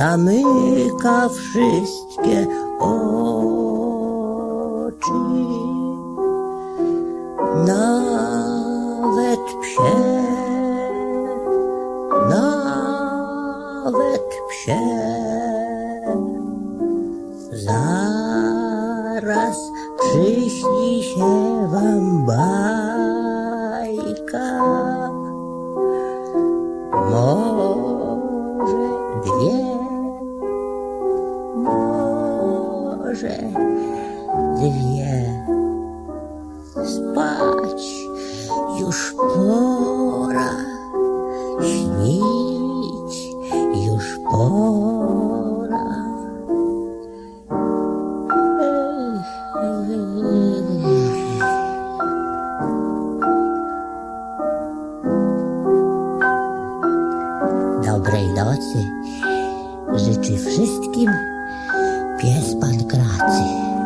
zamyka wszystkie oczy. Nawet psie, nawet psie. Zaraz przyśni się wam bajka. Może dwie. Spać już pora, śnić już pora. Dobrej nocy życzy wszystkim pies pan.